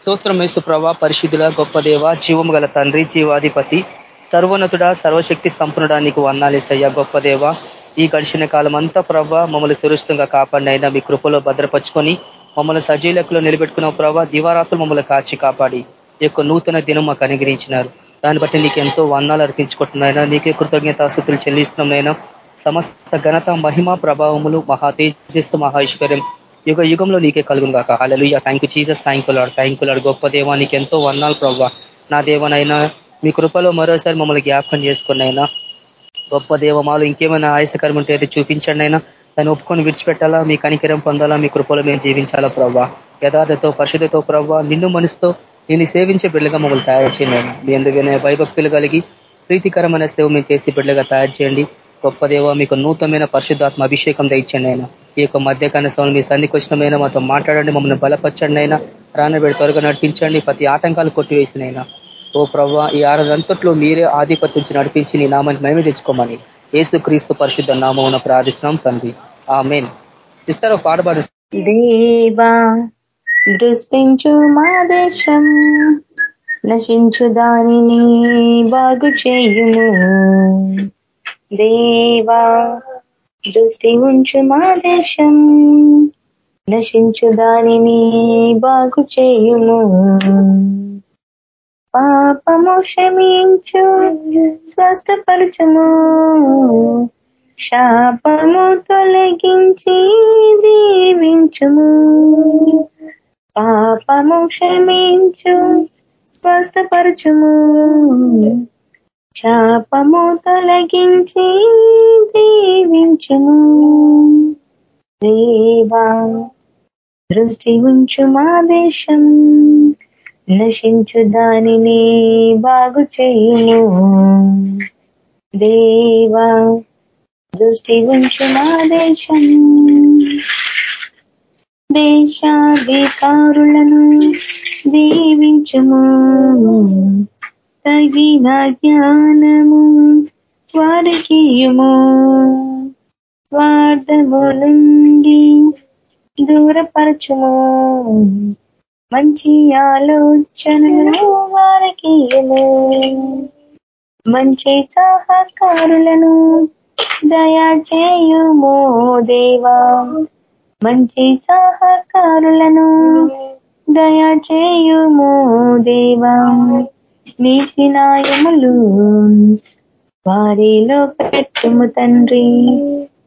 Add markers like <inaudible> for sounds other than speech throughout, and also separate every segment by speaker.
Speaker 1: స్తోత్రం వేసు ప్రభా పరిశుద్ధుల గొప్ప దేవ జీవము గల తండ్రి జీవాధిపతి సర్వోన్నతుడ సర్వశక్తి సంపన్నుడా నీకు వందాలేసయ్యా గొప్ప దేవ. ఈ గడిచిన కాలం అంతా ప్రభా మమ్మల్ని సురక్షితంగా కాపాడినైనా మీ కృపలో భద్రపరుచుకొని మమ్మల్ని సజీలకులో నిలబెట్టుకున్న ప్రభా దివారాత్రులు మమ్మల్ని కాచి కాపాడి ఈ యొక్క నూతన దినం మాకు అనుగ్రహించినారు. దాన్ని బట్టి నీకు ఎంతో వందాలు అర్పించుకుంటున్నాయినా నీకే కృతజ్ఞతాస్థుతులు చెల్లిస్తున్నాయినా సమస్త ఘనత మహిమ ప్రభావములు మహా తేజస్సు మహేశ్వర్యం యుగ యుగంలో నీకే కలుగును కాక alleluia thank you Jesus thank you lord thank you lord గొప్ప దేవానికి నీకు ఎంతో వందాలు ప్రభావ నా దేవనైనా మీ కృపలో మరోసారి మమ్మల్ని జ్ఞాపకం చేసుకున్నైనా గొప్ప దేవమాలు ఇంకేమైనా ఆయాసకరం ఉంటే అయితే చూపించండి అయినా దాన్ని ఒప్పుకొని విడిచిపెట్టాలా? మీ కనికరం పొందాలా? మీ కృపలో మేము జీవించాలా ప్రభావ యథార్థతో పరిశుద్ధతో ప్రభావ నిన్ను మనసుతో నేను సేవించే బిడ్డగా మమ్మల్ని తయారు చేయండి. మీ ఎందుకనే భయభక్తులు కలిగి ప్రీతికరమైన సేవ మేము చేసి బిడ్డగా తయారు చేయండి. గొప్ప దేవ మీకు నూతనమైన పరిశుద్ధాత్మ అభిషేకం దయచండి అయినా. ఈ యొక్క మధ్యకాల సమయంలో మీ సన్నిధికి వచ్చినమైనా మాతో మాట్లాడండి మమ్మల్ని బలపరచండి అయినా రానబెడి త్వరగా నడిపించండి ప్రతి ఆటంకాలు కొట్టివేసినైనా ఓ ప్రవ్వా ఈ ఆరంతట్లో మీరే ఆధిపత్యం నడిపించి నీ నామాన్ని మేమే తెచ్చుకోమని ఏసు క్రీస్తు పరిశుద్ధ నామం ప్రార్థిస్తున్నాం తండ్రి. ఆ మెయిన్ ఇస్తారు పాడబాడు
Speaker 2: దేవా దృష్టించు మా దేశం నశించు దానిని బాగు చేయుము దేవా దృష్టి ఉంచు మా దేశం. నశించు దానిని బాగు చేయుము. పాపము క్షమించు స్వస్థపరచము. శాపము తొలగించి దీవించుము. పాపము క్షమించు స్వస్థపరచుము. శాపము తొలగించి దీవించుము దేవా దృష్టి ఉంచు మా దేశం నశించు దానిని బాగు చేయుము. దేవా దృష్టి ఉంచు మా దేశం దేశాధికారులను దీవించుము. తగిన జ్ఞానము వారికియుము. స్వార్థము నుండి దూరపరచుము. మంచి ఆలోచనలు వారికి మంచి సహకారులను దయచేయుమో దేవా. మంచి సహకారులను దయచేయుమో దేవా. నీతి నాయములు వారిలో పెట్టుము తండ్రి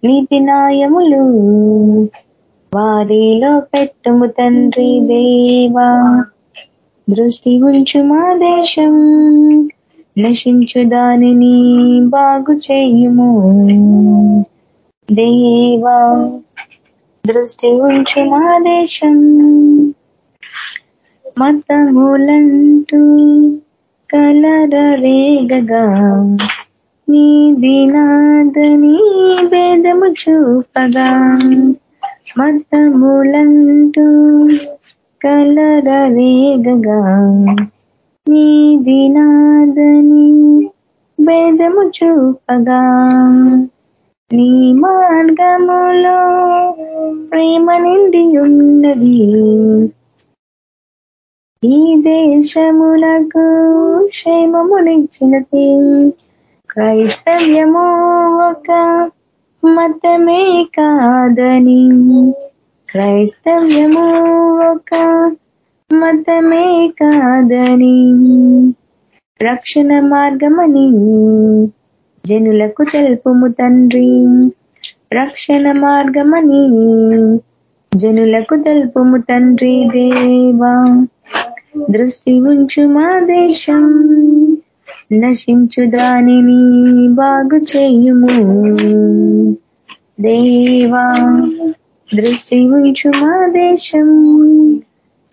Speaker 2: నీతి నాయములు వారిలో పెట్టుము తండ్రి దేవా. దృష్టి ఉంచు మా దేశం నశించు దానిని బాగు చేయుము. దేవా దృష్టి ఉంచు మా దేశం మతములంటూ కలరరేగగా నీ దినాదని భేదము చూపగా. మతములంటూ కలరవేగగా నీ దినాదని భేదము చూపగా. నీ మార్గములో ప్రేమ నిండి ఉన్నది. ఈ దేశమునకు క్షేమమునిచ్చినది. క్రైస్తవ్యము ఒక మతమే కాదని. క్రైస్తవ్యము ఒక మతమే కాదని. రక్షణ మార్గమని జనులకు తెలుపుము తండ్రి. రక్షణ మార్గమని జనులకు తెలుపుము తండ్రి దేవా. దృష్టి ఉంచు మా దేశం. నశించు దానిని బాగు చేయుము. దేవా దృష్టి ఉంచు మా దేశం.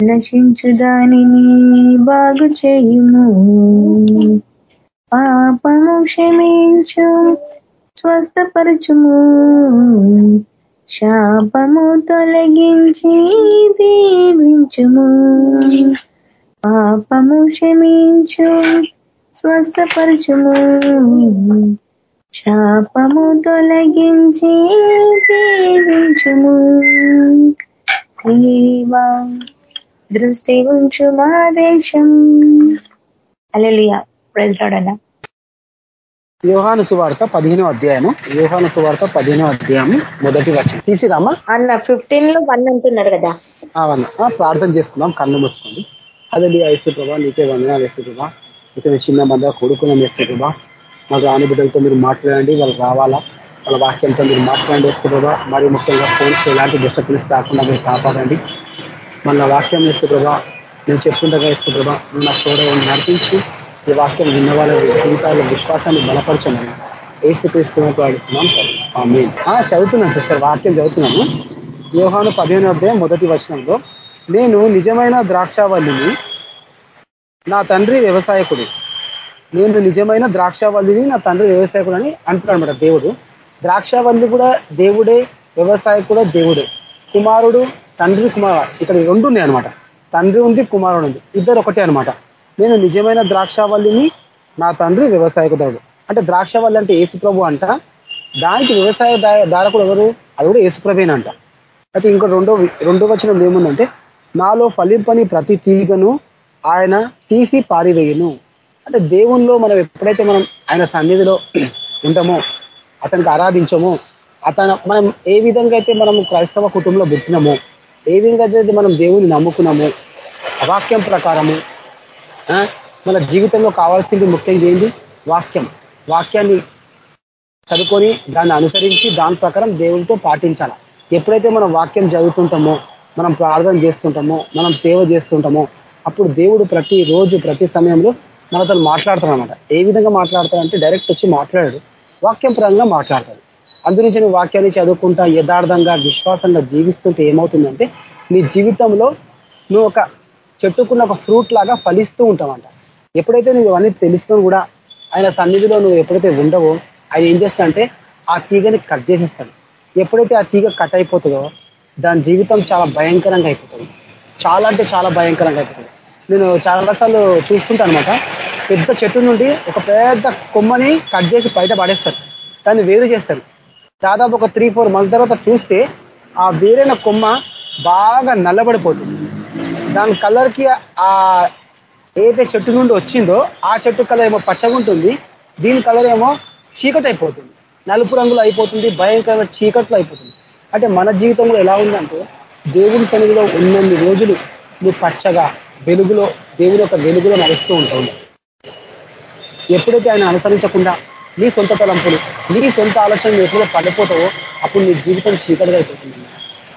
Speaker 2: నశించు దానిని బాగు చేయుము. పాపము క్షమించు స్వస్థపరచుము. శాపము తొలగించి దీవించుము. పాపము క్షమించు స్వస్థపరచుము. శాపము తొలగించి దీవించుము దేవా దృష్టి ఉంచు మా దేశం. అలెలియా ప్రైజ్ రాడన్నా
Speaker 3: యోహాను సువార్త పదిహేనో అధ్యాయము. యోహాను సువార్త పదిహేనో అధ్యాయము మొదటి వచ్చిన తీసిరామా?
Speaker 2: అన్న ఫిఫ్టీన్లో వన్ అంటున్నారు కదా.
Speaker 3: ప్రార్థన చేసుకుందాం. కన్ను మూసుకోండి. అదే ఐసు ప్రభా నీకే వందనాలు వేసు ప్రభా ఇక్కడ చిన్న మంద కొడుకున్న వేసు ప్రభా మా రాని మీరు మాట్లాడండి వాళ్ళు రావాలా? వాళ్ళ వాక్యంతో మీరు మాట్లాడండి వేసు ప్రభా మరి ముఖ్యంగా ఫోన్స్ ఎలాంటి డిస్టర్బెన్స్ కాకుండా మీరు కాపాడండి. మన వాక్యం వేసు ప్రభా నేను చెప్పుకుంటగా వేసు ప్రభా నువ్వు నాకు నడిపించి. ఈ వాక్యం విన్న వాళ్ళ జీవితాల్లో విశ్వాసాన్ని బలపరచమని ఏసు క్రీస్తున్నట్టు చదువుతున్నాను సిస్టర్ వాక్యం చదువుతున్నాను. వ్యూహాను పదిహేను అధ్యాయం మొదటి వచనంలో నేను నిజమైన ద్రాక్షావల్లిని నా తండ్రి వ్యవసాయకుడు. నేను నిజమైన ద్రాక్షావల్లిని నా తండ్రి వ్యవసాయకుడు అని అంటున్నాడు అనమాట దేవుడు. ద్రాక్షావల్లి కూడా దేవుడే వ్యవసాయకుడు దేవుడే. కుమారుడు తండ్రి కుమారు ఇక్కడ రెండు ఉన్నాయి అనమాట తండ్రి ఉంది కుమారుడు ఉంది. ఇద్దరు ఒకటే అనమాట నేను నిజమైన ద్రాక్షావల్లిని నా తండ్రి వ్యవసాయకుడు అంటే ద్రాక్షవల్లి అంటే యేసుప్రభు అంట. దానికి వ్యవసాయ దారకుడు ఎవరు? అది కూడా ఏసుప్రభేనంట అయితే ఇంకో రెండో రెండో వచనం ఏముందంటే నాలో ఫలింపని ప్రతి తీగను ఆయన తీసి పారివేయును. అంటే దేవునిలో మనం ఎప్పుడైతే మనం ఆయన సన్నిధిలో <clears throat> ఉంటామో అతనికి ఆరాధించమో అతను మనం ఏ విధంగా అయితే మనం క్రైస్తవ కుటుంబంలో పుట్టినామో ఏ విధంగా అయితే మనం దేవుని నమ్ముకున్నామో వాక్యం ప్రకారము మన జీవితంలో కావాల్సింది ముఖ్యంగా ఏంటి వాక్యం. వాక్యాన్ని చదువుకొని దాన్ని అనుసరించి దాని ప్రకారం దేవునితో పాటించాలి? ఎప్పుడైతే మనం వాక్యం చదువుతుంటామో మనం ప్రార్థన చేస్తుంటామో మనం సేవ చేస్తుంటామో అప్పుడు దేవుడు ప్రతి రోజు ప్రతి సమయంలో మనతో మాట్లాడతాడు అనమాట ఏ విధంగా మాట్లాడతాడంటే డైరెక్ట్ వచ్చి మాట్లాడాడు. వాక్యం పరంగా మాట్లాడతాడు అందునుంచి నువ్వు వాక్యాన్ని చదువుకుంటా యథార్థంగా విశ్వాసంగా జీవిస్తుంటే ఏమవుతుందంటే నీ జీవితంలో నువ్వు ఒక చెట్టుకున్న ఒక ఫ్రూట్ లాగా ఫలిస్తూ ఉంటావంట. ఎప్పుడైతే నువ్వు ఇవన్నీ తెలుసుకొని కూడా ఆయన సన్నిధిలో నువ్వు ఎప్పుడైతే ఉండవో ఆయన ఏం చేస్తాడంటే ఆ తీగని కట్ చేసేస్తాడు. ఎప్పుడైతే ఆ తీగ కట్ అయిపోతుందో దాని జీవితం చాలా భయంకరంగా అయిపోతుంది. చాలా అంటే చాలా భయంకరంగా అయిపోతుంది. నేను చాలా సార్లు చూస్తుంటాను అనమాట పెద్ద చెట్టు నుండి ఒక పెద్ద కొమ్మని కట్ చేసి బయట పడేస్తారు. దాన్ని వేరు చేస్తారు. దాదాపు ఒక త్రీ ఫోర్ మంత్స్ తర్వాత చూస్తే ఆ వేరైన కొమ్మ బాగా నల్లబడిపోతుంది. దాని కలర్కి ఆ ఏదైతే చెట్టు నుండి వచ్చిందో ఆ చెట్టు కలర్ ఏమో పచ్చగా ఉంటుంది. దీని కలర్ ఏమో చీకటి అయిపోతుంది నలుపు రంగులో అయిపోతుంది. భయంకరమైన చీకట్లో అయిపోతుంది. అంటే మన జీవితంలో ఎలా ఉందంటే దేవుని సన్నిధిలో ఉన్నన్ని రోజులు నువ్వు పచ్చగా వెలుగులో దేవుని యొక్క వెలుగులో నడుస్తూ ఉంటావు. ఎప్పుడైతే ఆయన అనుసరించకుండా నీ సొంత తలంపులు నీ సొంత ఆలోచనలు ఎప్పుడో పడిపోతావో అప్పుడు నీ జీవితం చీకటిగా అయిపోతుంది.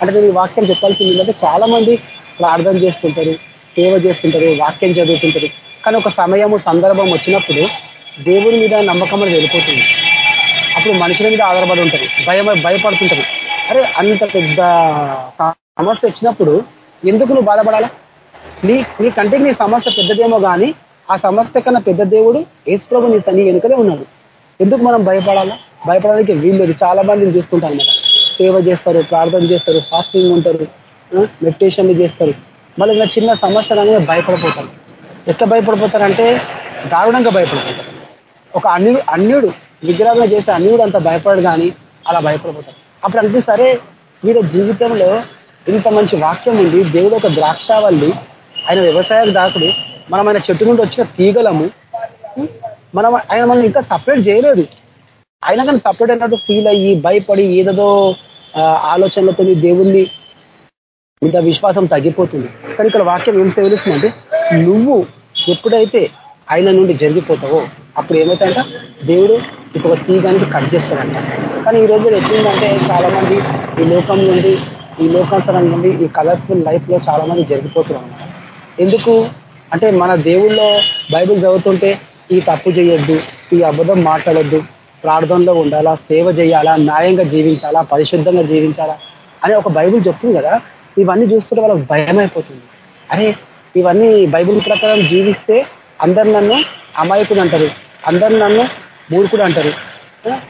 Speaker 3: అంటే నేను ఈ వాక్యం చెప్పాల్సింది ఏంటంటే చాలా మంది ప్రార్థన చేస్తుంటారు సేవ చేస్తుంటారు వాక్యం చదువుతుంటారు. కానీ ఒక సమయము సందర్భం వచ్చినప్పుడు దేవుని మీద నమ్మకం అనేది వెళ్ళిపోతుంది. అప్పుడు మనుషుల మీద ఆధారపడి ఉంటుంది భయం భయపడుతుంటారు. అరే అంత పెద్ద సమస్య వచ్చినప్పుడు ఎందుకు నువ్వు బాధపడాలా? నీ నీ కంటికి నీ సమస్య పెద్దదేమో కానీ ఆ సమస్య కన్నా పెద్ద దేవుడు ఏసుప్రభు నీ తని వెనుకనే ఉన్నాడు. ఎందుకు మనం భయపడాలా? భయపడడానికి వీళ్ళు చాలా మందిని చూస్తుంటాం అనమాట సేవ చేస్తారు ప్రార్థన చేస్తారు ఫాస్టింగ్ ఉంటారు మెడిటేషన్లు చేస్తారు. మళ్ళీ ఇలా చిన్న సమస్యలు అనేది భయపడిపోతారు. ఎట్లా భయపడిపోతారంటే దారుణంగా భయపడిపోతారు. ఒక అన్యు అన్యుడు విగ్రహంగా చేస్తే అన్యుడు అంత భయపడడు కానీ అలా భయపడిపోతారు అప్పుడు సరే వీళ్ళ జీవితంలో ఇంత మంచి వాక్యం ఉంది. దేవుడు ఒక ద్రాక్షావల్లి ఆయన వ్యవసాయ దాకుడు మనం ఆయన చెట్టు నుండి వచ్చిన తీగలము. మనం ఆయన మనం ఇంకా సపరేట్ చేయలేదు. ఆయన కానీ సపరేట్ అయినట్టు ఫీల్ అయ్యి భయపడి ఏదేదో ఆలోచనలతో దేవుణ్ణి ఇంత విశ్వాసం తగ్గిపోతుంది. కానీ ఇక్కడ వాక్యం ఏం సేవలిస్తుందంటే నువ్వు ఎప్పుడైతే ఆయన నుండి జరిగిపోతావో అప్పుడు ఏమవుతాయంట దేవుడు ఇప్పుడు ఒక తీగానికి కట్ చేస్తారంట. కానీ ఈ రోజు ఎట్లుందంటే చాలా మంది ఈ లోకం నుండి ఈ లోకాసరం నుండి ఈ కలర్ఫుల్ లైఫ్లో చాలా మంది జరిగిపోతున్నారు. అన్నమాట ఎందుకు? అంటే మన దేవుళ్ళో బైబిల్ చదువుతుంటే ఈ తప్పు చేయొద్దు ఈ అబద్ధం మాట్లాడొద్దు ప్రార్థనలో ఉండాలా సేవ చేయాలా న్యాయంగా జీవించాలా పరిశుద్ధంగా జీవించాలా అని ఒక బైబిల్ చెప్తుంది కదా. ఇవన్నీ చూస్తుంటే వాళ్ళకి భయం అయిపోతుంది అరే ఇవన్నీ బైబిల్ ప్రకారం జీవిస్తే అందరు నన్ను అమాయకుడు అంటారు. అందరు నన్ను మూర్ఖుడు అంటారు.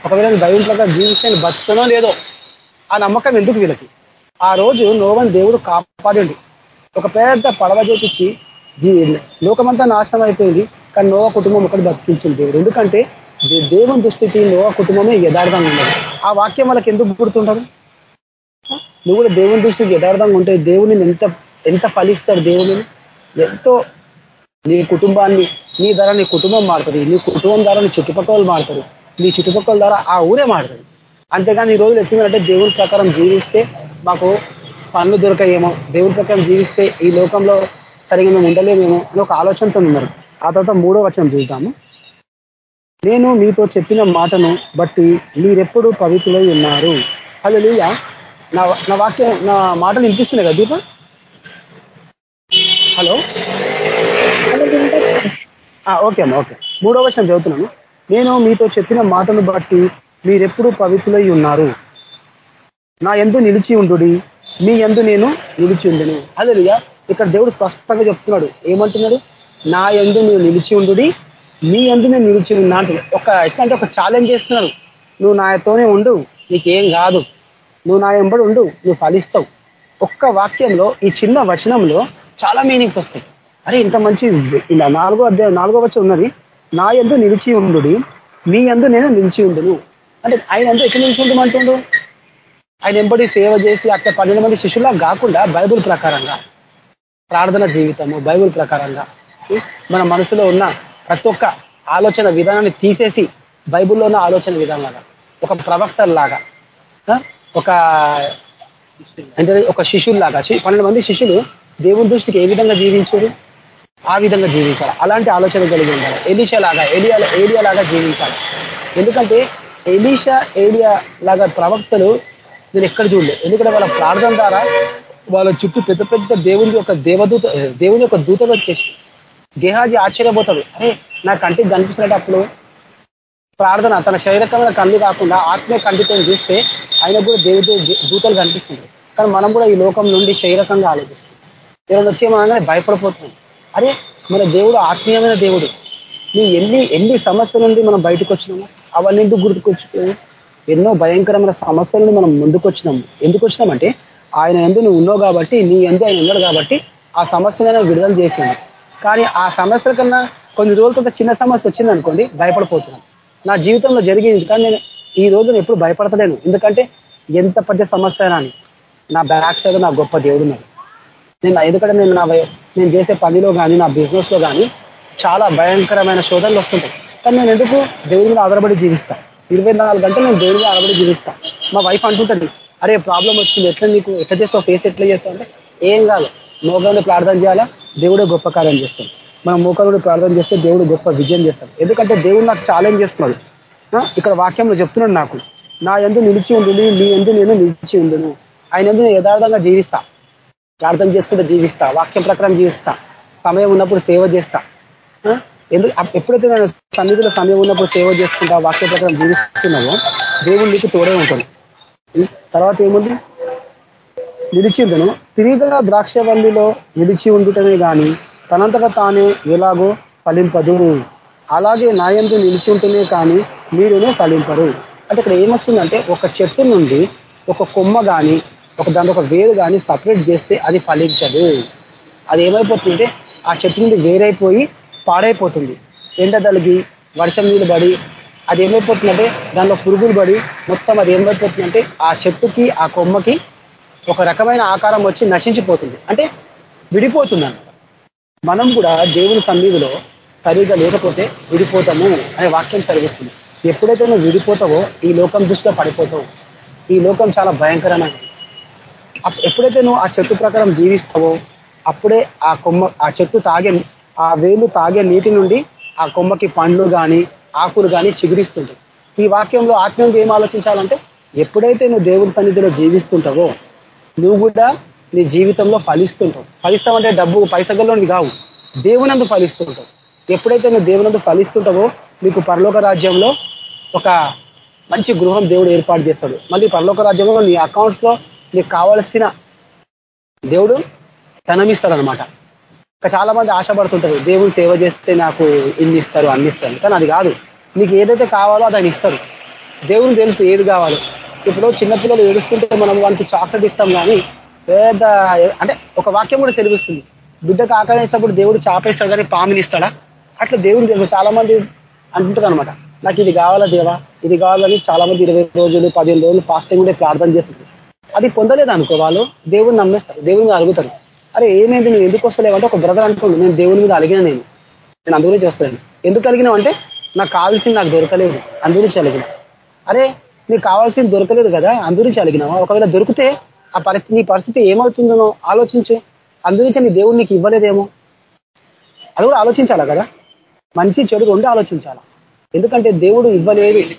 Speaker 3: ఒకవేళ భయంతో జీవిస్తే బతుకునో లేదో ఆ నమ్మకం ఎందుకు వీళ్ళకి? ఆ రోజు నోవని దేవుడు కాపాడండి. ఒక పెద్ద పడవ చేపించి లోకమంతా నాశనం అయిపోయింది కానీ నోవ కుటుంబం ఒకటి బతికించింది దేవుడు. ఎందుకంటే దేవుని దుస్థితి నోవ కుటుంబమే యథార్థంగా ఉన్నది. ఆ వాక్యం వాళ్ళకి ఎందుకు గుర్తుంటారు నువ్వు కూడా దేవుని దృష్టికి యథార్థంగా ఉంటే దేవుని ఎంత ఎంత ఫలిస్తాడు దేవుని? ఎంతో నీ కుటుంబాన్ని నీ ద్వారా నీ కుటుంబం మారుతుంది నీ కుటుంబం ద్వారా నీ చుట్టుపక్కల మారుతారు నీ చుట్టుపక్కల ద్వారా ఆ ఊరే మారుతుంది. అంతేగాని ఈ రోజులు ఎట్లుందంటే దేవుని ప్రకారం జీవిస్తే మాకు పనులు దొరకాయేమో దేవుని ప్రకారం జీవిస్తే ఈ లోకంలో సరిగా మేము ఉండలేమేమో అని ఒక ఆలోచనతో ఉన్నారు. ఆ తర్వాత మూడో వచనం చూద్దాము. నేను మీతో చెప్పిన మాటను బట్టి మీరెప్పుడు పవిత్రులై ఉన్నారు. హలో నా నా వాక్యం నా మాటలు వినిపిస్తున్నాయి కదా దీప? హలో? ఓకే అమ్మా ఓకే. మూడో వచనం చదువుతున్నాను. నేను మీతో చెప్పిన మాటను బట్టి మీరెప్పుడు పవిత్రులై ఉన్నారు. నా ఎందు నిలిచి ఉండు మీ ఎందు నేను నిలిచి ఉండను. అదే ఇక్కడ దేవుడు స్పష్టంగా చెప్తున్నాడు. ఏమంటున్నాడు? నా ఎందు నువ్వు నిలిచి ఉండు మీ ఎందు నేను నిలిచి ఉన్నా అంటే ఒక ఎట్లా అంటే ఒక ఛాలెంజ్ చేస్తున్నాడు. నువ్వు నాతోనే ఉండు. నీకేం కాదు. నువ్వు నా ఎంబడి ఉండు. నువ్వు ఫలిస్తావు. ఒక్క వాక్యంలో ఈ చిన్న వచనంలో చాలా మీనింగ్స్ వస్తాయి. అరే ఇంత మంచి ఇలా నాలుగో అధ్యాయం నాలుగో వచ్చి ఉన్నది నా ఎందు నిలిచి ఉండు మీ ఎందు నేను నిలిచి ఉండును. అంటే ఆయన ఎందు ఎక్కడ నిలిచి ఉండమంటుండు ఆయన ఎంబడి సేవ చేసి అక్కడ పన్నెండు మంది శిష్యులా కాకుండా బైబుల్ ప్రకారంగా ప్రార్థన జీవితము బైబుల్ ప్రకారంగా మన మనసులో ఉన్న ప్రతి ఒక్క ఆలోచన విధానాన్ని తీసేసి బైబుల్లో ఉన్న ఆలోచన విధానం లాగా ఒక ప్రవక్త లాగా ఒక అంటే ఒక శిష్యుల్లాగా పన్నెండు మంది శిష్యులు దేవుని దృష్టికి ఏ విధంగా జీవించారు? ఆ విధంగా జీవించాలి. అలాంటి ఆలోచన కలిగి ఉండాలి. ఎలీషా లాగా ఏడియా ఏడియా లాగా జీవించాలి. ఎందుకంటే ఎలీషా ఏడియా లాగా ప్రవక్తలు నేను ఎక్కడ చూడలేదు. ఎందుకంటే వాళ్ళ ప్రార్థన ద్వారా వాళ్ళ చుట్టూ పెద్ద పెద్ద దేవుని యొక్క దేవదూత దేవుని యొక్క దూతలు వచ్చేసి గేహాజీ ఆశ్చర్యపోతాడు అరే నా కంటికి కనిపిస్తున్నప్పుడు ప్రార్థన తన శరీరకమైన కళ్ళు కాకుండా ఆత్మీయ కంటితో చూస్తే ఆయన కూడా దేవుడు దూతలు కనిపిస్తుంది కానీ మనం కూడా ఈ లోకం నుండి శరీరకంగా ఆలోచిస్తుంది ఆలోచిస్తాం వచ్చి వచ్చేమనగానే భయపడిపోతుంది అరే మన దేవుడు ఆత్మీయమైన దేవుడు. నీ ఎన్ని ఎన్ని సమస్యల నుండి మనం బయటకు వచ్చినాము అవన్నీ ఎందుకు గుర్తుకొచ్చుకోవు ఎన్నో భయంకరమైన సమస్యల నుండి మనం ముందుకు వచ్చినాము ఎందుకు వచ్చినామంటే ఆయన ఎందు నువ్వు ఉన్నావు కాబట్టి నీ ఎందు ఆయన ఉన్నాడు కాబట్టి ఆ సమస్యలను విడుదల చేసిండు కానీ ఆ సమస్యల కన్నా కొన్ని రోజులతో చిన్న సమస్య వచ్చింది అనుకోండి భయపడిపోతున్నాను నా జీవితంలో జరిగింది కానీ నేను ఈ రోజు ఎప్పుడు భయపడతలేను. ఎందుకంటే ఎంత పెద్ద సమస్య అని. నా బ్యాక్ సైడ్ నా గొప్ప దేవుడు ఉన్నాడు. నేను ఎందుకంటే నేను నా నేను చేసే పనిలో కానీ నా బిజినెస్లో కానీ చాలా భయంకరమైన శోధనలు వస్తుంటాయి. కానీ నేను ఎందుకు? దేవుని మీద ఆధారపడి జీవిస్తా. ఇరవై నాలుగు గంటలు నేను దేవుని మీద ఆధారపడి జీవిస్తా. మా వైఫ్ అంటుంటుంది అరే ప్రాబ్లం వచ్చింది ఎట్లా నీకు ఎట్లా చేస్తావు ఫేస్ ఎట్లా చేస్తావు? అంటే ఏం కాదు మోకాలు ప్రార్థన చేయాలా? దేవుడే గొప్ప కార్యం చేస్తాడు. మనం మోకాలు ప్రార్థన చేస్తే దేవుడు గొప్ప విజయం చేస్తాడు. ఎందుకంటే దేవుడు నాకు ఛాలెంజ్ చేస్తున్నాడు. ఇక్కడ వాక్యంలో చెప్తున్నాడు నాకు నా ఎందు నిలిచి ఉండు నీ ఎందు నేను నిలిచి ఉండును. ఆయన ఎందు నేను యథార్థంగా జీవిస్తా. ప్రార్థన చేసుకుంటూ జీవిస్తా వాక్యం ప్రకారం జీవిస్తా సమయం ఉన్నప్పుడు సేవ చేస్తా. ఎందుకు ఎప్పుడైతే నేను సన్నిధిలో సమయం ఉన్నప్పుడు సేవ చేసుకుంటా వాక్య ప్రకారం జీవిస్తున్నామో దేవుడు నీకు తోడే ఉంటుంది తర్వాత ఏముంది? నిలిచిందను తిరిగిగా ద్రాక్షవల్లిలో నిలిచి ఉండుటమే కానీ తనంతట తానే ఎలాగో ఫలింపదు. అలాగే నాయందు నిలిచి ఉంటేనే కానీ మీరునే ఫలింపరు. అంటే ఇక్కడ ఏమొస్తుందంటే ఒక చెట్టు నుండి ఒక కొమ్మ కానీ ఒక దాని ఒక వేరు కానీ సపరేట్ చేస్తే అది ఫలించదు. అది ఏమైపోతుందంటే ఆ చెట్టు నుండి వేరైపోయి పాడైపోతుంది. ఎండ తలిగి వర్షం నీళ్ళు పడి అది ఏమైపోతుందంటే దానిలో పురుగులు పడి మొత్తం అది ఏమైపోతుందంటే ఆ చెట్టుకి ఆ కొమ్మకి ఒక రకమైన ఆకారం వచ్చి నశించిపోతుంది. అంటే విడిపోతుంది అన్నమాట మనం కూడా దేవుని సన్నిధిలో సరిగా లేకపోతే విడిపోతాము అనే వాక్యం సరిగిస్తుంది ఎప్పుడైతే నువ్వు విడిపోతావో ఈ లోకం దృష్టిలో పడిపోతావు. ఈ లోకం చాలా భయంకరమైనది. ఎప్పుడైతే నువ్వు ఆ చెట్టు ప్రకారం జీవిస్తావో అప్పుడే ఆ కొమ్మ ఆ చెట్టు తాగే ఆ వేలు తాగే నీటి నుండి ఆ కొమ్మకి పండ్లు కానీ ఆకులు కానీ చిగురిస్తుంటాయి. ఈ వాక్యంలో ఆత్మీయంగా ఏం ఆలోచించాలంటే ఎప్పుడైతే నువ్వు దేవుని సన్నిధిలో జీవిస్తుంటావో నువ్వు కూడా నీ జీవితంలో ఫలిస్తుంటావు. ఫలిస్తావంటే డబ్బు పైసగల్లోనివి కావు. దేవునందు ఫలిస్తుంటావు. ఎప్పుడైతే నువ్వు దేవునందు ఫలిస్తుంటావో నీకు పరలోక రాజ్యంలో ఒక మంచి గృహం దేవుడు ఏర్పాటు చేస్తాడు. మళ్ళీ పరలోక రాజ్యంలో నీ అకౌంట్స్లో నీకు కావలసిన దేవుడు తనమిస్తాడనమాట ఇంకా చాలా మంది ఆశపడుతుంటారు దేవుడు సేవ చేస్తే నాకు ఇన్ని ఇస్తారు అన్ని ఇస్తారు కానీ అది కాదు. నీకు ఏదైతే కావాలో అది ఇస్తారు. దేవుని తెలుసు ఏది కావాలో. ఇప్పుడు చిన్నపిల్లలు ఏడుస్తుంటే మనం వానికి చాక్లెట్ ఇస్తాం కానీ పెద్ద అంటే ఒక వాక్యం కూడా తెలివిస్తుంది బిడ్డకు ఆకలిసినప్పుడు దేవుడు చాపేస్తాడు కానీ పామిని ఇస్తాడా? అట్లా దేవుడు తెలుసు. చాలా మంది అంటుంటారు అనమాట నాకు ఇది కావాలా దేవా? ఇది కావాలని చాలా మంది ఇరవై రోజులు పదిహేను రోజులు ఫాస్టింగ్ కూడా ప్రార్థన చేస్తుంది అది పొందలేదు అనుకో వాళ్ళు దేవుడిని నమ్మేస్తారు దేవుడిని అడుగుతారు. అరే ఏమైంది? నువ్వు ఎందుకు వస్తలేవు? అంటే ఒక బ్రదర్ అనుకోండి నేను దేవుని మీద అలిగిన నేను. నేను అందు గురించి వస్తాను ఎందుకు అలిగినావు అంటే నాకు కావాల్సింది నాకు దొరకలేదు అందు గురించి అలిగిన. అరే నీకు కావాల్సింది దొరకలేదు కదా అందు గురించి అలిగినావా? ఒకవేళ దొరికితే ఆ పరిస్థితి నీ పరిస్థితి ఏమవుతుందో ఆలోచించు. అందు నుంచి నీ దేవుడు నీకు ఇవ్వలేదేమో. అది కూడా ఆలోచించాలా కదా? మంచి చెడు రెండు ఆలోచించాలా? ఎందుకంటే దేవుడు ఇవ్వలేదు.